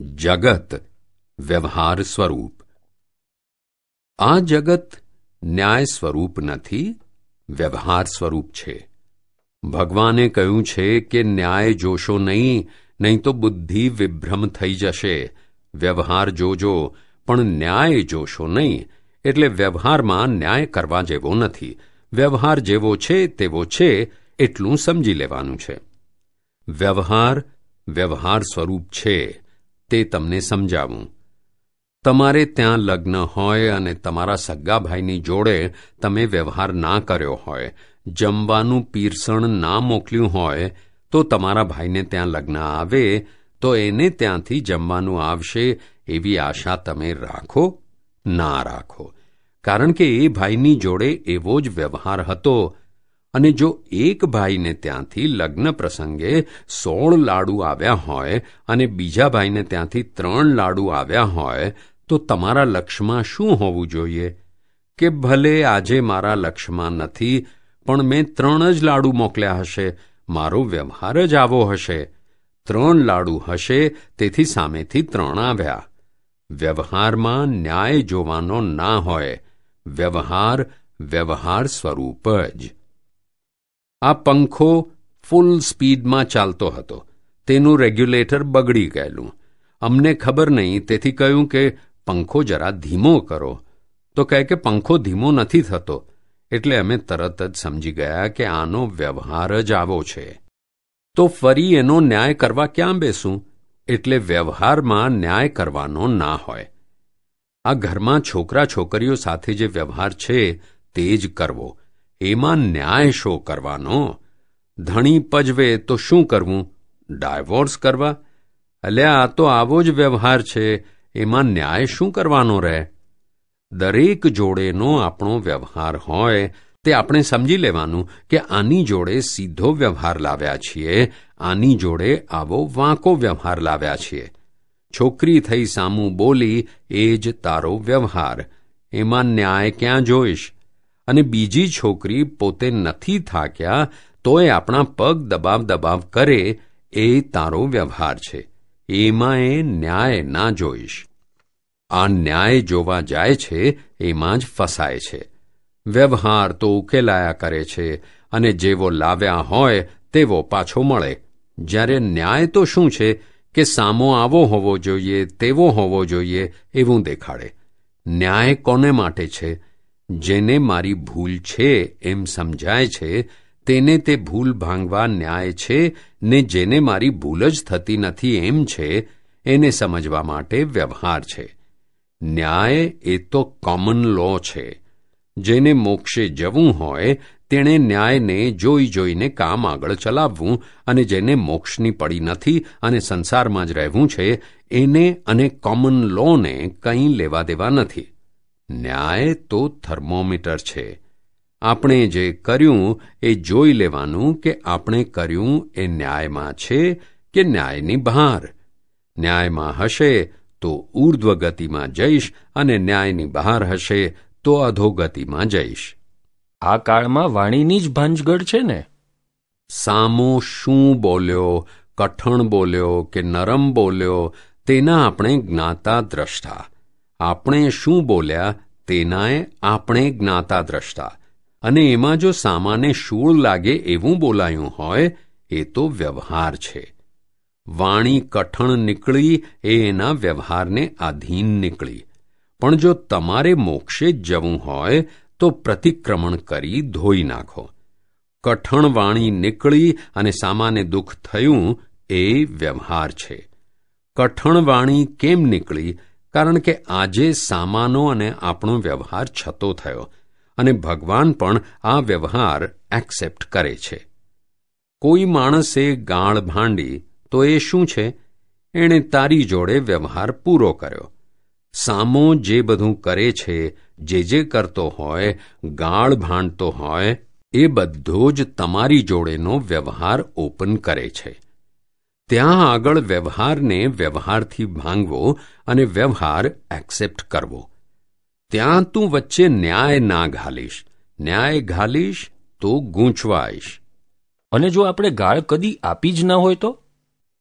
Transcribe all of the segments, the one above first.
જગત વ્યવહાર સ્વરૂપ. આ જગત ન્યાય સ્વરૂપ નથી, વ્યવહાર સ્વરૂપ છે. ભગવાને કહ્યું છે કે ન્યાય જોશો નહીં નહીં તો બુદ્ધિ વિભ્રમ થઈ જશે. વ્યવહાર જોજો, પણ ન્યાય જોશો નહીં, એટલે વ્યવહારમાં ન્યાય કરવા જેવો નથી. વ્યવહાર જેવો છે તેવો છે, એટલું સમજી લેવાનું છે. વ્યવહાર વ્યવહાર સ્વરૂપ છે. તે તમને સમજાવું. તમારે ત્યાં લગ્ન હોય અને તમારા સગાભાઈની જોડે તમે વ્યવહાર ના કર્યો હોય, જમવાનું પીરસણ ના મોકલ્યું હોય, તો તમારા ભાઈને ત્યાં લગ્ન આવે, તો એને ત્યાંથી જમવાનું આવશે એવી આશા તમે રાખો? ના રાખો. કારણ કે એ ભાઈની જોડે એવો જ વ્યવહાર હતો અને જો એક ભાઈને ત્યાંથી લગ્ન પ્રસંગે સોળ લાડુ આવ્યા હોય અને બીજા ભાઈને ત્યાંથી ત્રણ લાડુ આવ્યા હોય, તો તમારા લક્ષ્યમાં શું હોવું જોઈએ? કે ભલે આજે મારા લક્ષ્યમાં નથી, પણ મેં ત્રણ જ લાડુ મોકલ્યા હશે, મારો વ્યવહાર જ આવો હશે. ત્રણ લાડુ હશે, તેથી સામેથી ત્રણ આવ્યા. વ્યવહારમાં ન્યાય જોવાનો ના હોય. વ્યવહાર વ્યવહાર સ્વરૂપ જ. આ પંખો ફૂલ સ્પીડમાં ચાલતો હતો. તેનું રેગ્યુલેટર બગડી ગયેલું. અમને ખબર નહીં, તેથી કહ્યું કે, પંખો જરા ધીમો કરો. તો કહે કે, પંખો ધીમો નથી થતો. એટલે અમે તરત જ સમજી ગયા કે આનો વ્યવહાર જ આવો છે. તો ફરી એનો ન્યાય કરવા ક્યાં બેસું? એટલે વ્યવહારમાં ન્યાય કરવાનો ના હોય. આ ઘરમાં છોકરા છોકરીઓ સાથે જે વ્યવહાર છે, તે જ કરવો. એમાં ન્યાય શો કરવાનો? ધણી પજવે તો શું કરવું? ડાયવોર્સ કરવા? અલ્યા, આ તો આવો જ વ્યવહાર છે. એમાં ન્યાય શું કરવાનો રહે? દરેક જોડેનો આપણો વ્યવહાર હોય, તે આપણે સમજી લેવાનું કે આની જોડે સીધો વ્યવહાર લાવ્યા છીએ, આની જોડે આવો વાંકો વ્યવહાર લાવ્યા છીએ. છોકરી થઈ સામું બોલી, એ જ તારો વ્યવહાર. એમાં ન્યાય ક્યાં જોઈશ? અને બીજી છોકરી પોતે નથી થાક્યા, તોય આપણા પગ દબાવ દબાવ કરે એ તારો વ્યવહાર છે. એમાં એ ન્યાય ના જોઈશ. આ ન્યાય જોવા જાય છે, એમાં જ ફસાય છે. વ્યવહાર તો ઉકેલાયા કરે છે, અને જેવો લાવ્યા હોય, તેવો પાછો મળે. જ્યારે ન્યાય તો શું છે, કે સામો આવો હોવો જોઈએ, તેવો હોવો જોઈએ, એવું દેખાડે. ન્યાય કોને માટે છે? જેને મારી ભૂલ છે એમ સમજાય છે, તેને તે ભૂલ ભાંગવા ન્યાય છે ને જેને મારી ભૂલ જ થતી નથી એમ છે, એને સમજવા માટે વ્યવહાર છે. ન્યાય એ તો કોમન લો છે. જેને મોક્ષે જવું હોય, તેણે ન્યાયને જોઈ જોઈને કામ આગળ ચલાવવું અને જેને મોક્ષની પડી નથી અને સંસારમાં જ રહેવું છે, એને અને કોમન લોને કંઈ લેવા દેવા નથી. ન્યાય તો થર્મોમીટર છે. આપણે જે કર્યું એ જોઈ લેવાનું કે આપણે કર્યું એ ન્યાયમાં છે કે ન્યાયની બહાર. ન્યાયમાં હશે તો ઊર્ધ્વ ગતિમાં જઈશ અને ન્યાયની બહાર હશે તો અધોગતિમાં જઈશ. આ કાળમાં વાણીની જ ભાંજગઢ છે ને? સામો શું બોલ્યો કઠણ બોલ્યો કે નરમ બોલ્યો તેના આપણે જ્ઞાતા દ્રષ્ટા. આપણે શું બોલ્યા તેનાએ આપણે જ્ઞાતા દ્રષ્ટા અને એમાં જો સામાને શૂળ લાગે એવું બોલાયું હોય, એ તો વ્યવહાર છે. વાણી કઠણ નીકળી, એ એના વ્યવહારને આધીન નીકળી. પણ જો તમારે મોક્ષે જવું હોય, તો પ્રતિક્રમણ કરી ધોઈ નાખો. કઠણ વાણી નીકળી અને સામાને દુઃખ થયું, એ વ્યવહાર છે. કઠણ વાણી કેમ નીકળી? કારણ કે આજે સામાનો અને આપણો વ્યવહાર છતો થયો અને ભગવાન પણ આ વ્યવહાર એક્સેપ્ટ કરે છે. કોઈ માણસે ગાળ ભાંડી તો એ શું છે? એણે તારી જોડે વ્યવહાર પૂરો કર્યો. સામો જે બધું કરે છે, જે જે કરતો હોય, ગાળ ભાંડતો હોય, એ બધો જ તમારી જોડેનો વ્યવહાર ઓપન કરે છે. ત્યાં આગળ વ્યવહારને વ્યવહારથી ભાંગવો અને વ્યવહાર એક્સેપ્ટ કરવો. ત્યાં તું વચ્ચે ન્યાય ના ઘાલીશ. ન્યાય ઘાલીશ તો ગૂંચવાઈશ. અને જો આપણે ગાળ કદી આપી જ ના હોય તો?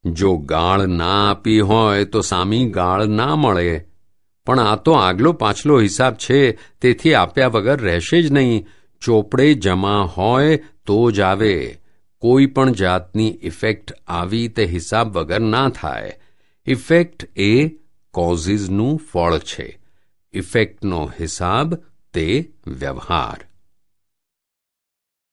જો ગાળ ના આપી હોય તો સામી ગાળ ના મળે. પણ આ તો આગલો પાછલો હિસાબ છે તેથી આપ્યા વગર રહેશે જ નહીં. ચોપડે જમા હોય તો જ આવે. કોઈ પણ જાતની ઇફેક્ટ આવી તે હિસાબ વગર ના થાય. ઇફેક્ટ એ કોઝિઝનું ફળ છે. ઇફેક્ટનો હિસાબ તે વ્યવહાર.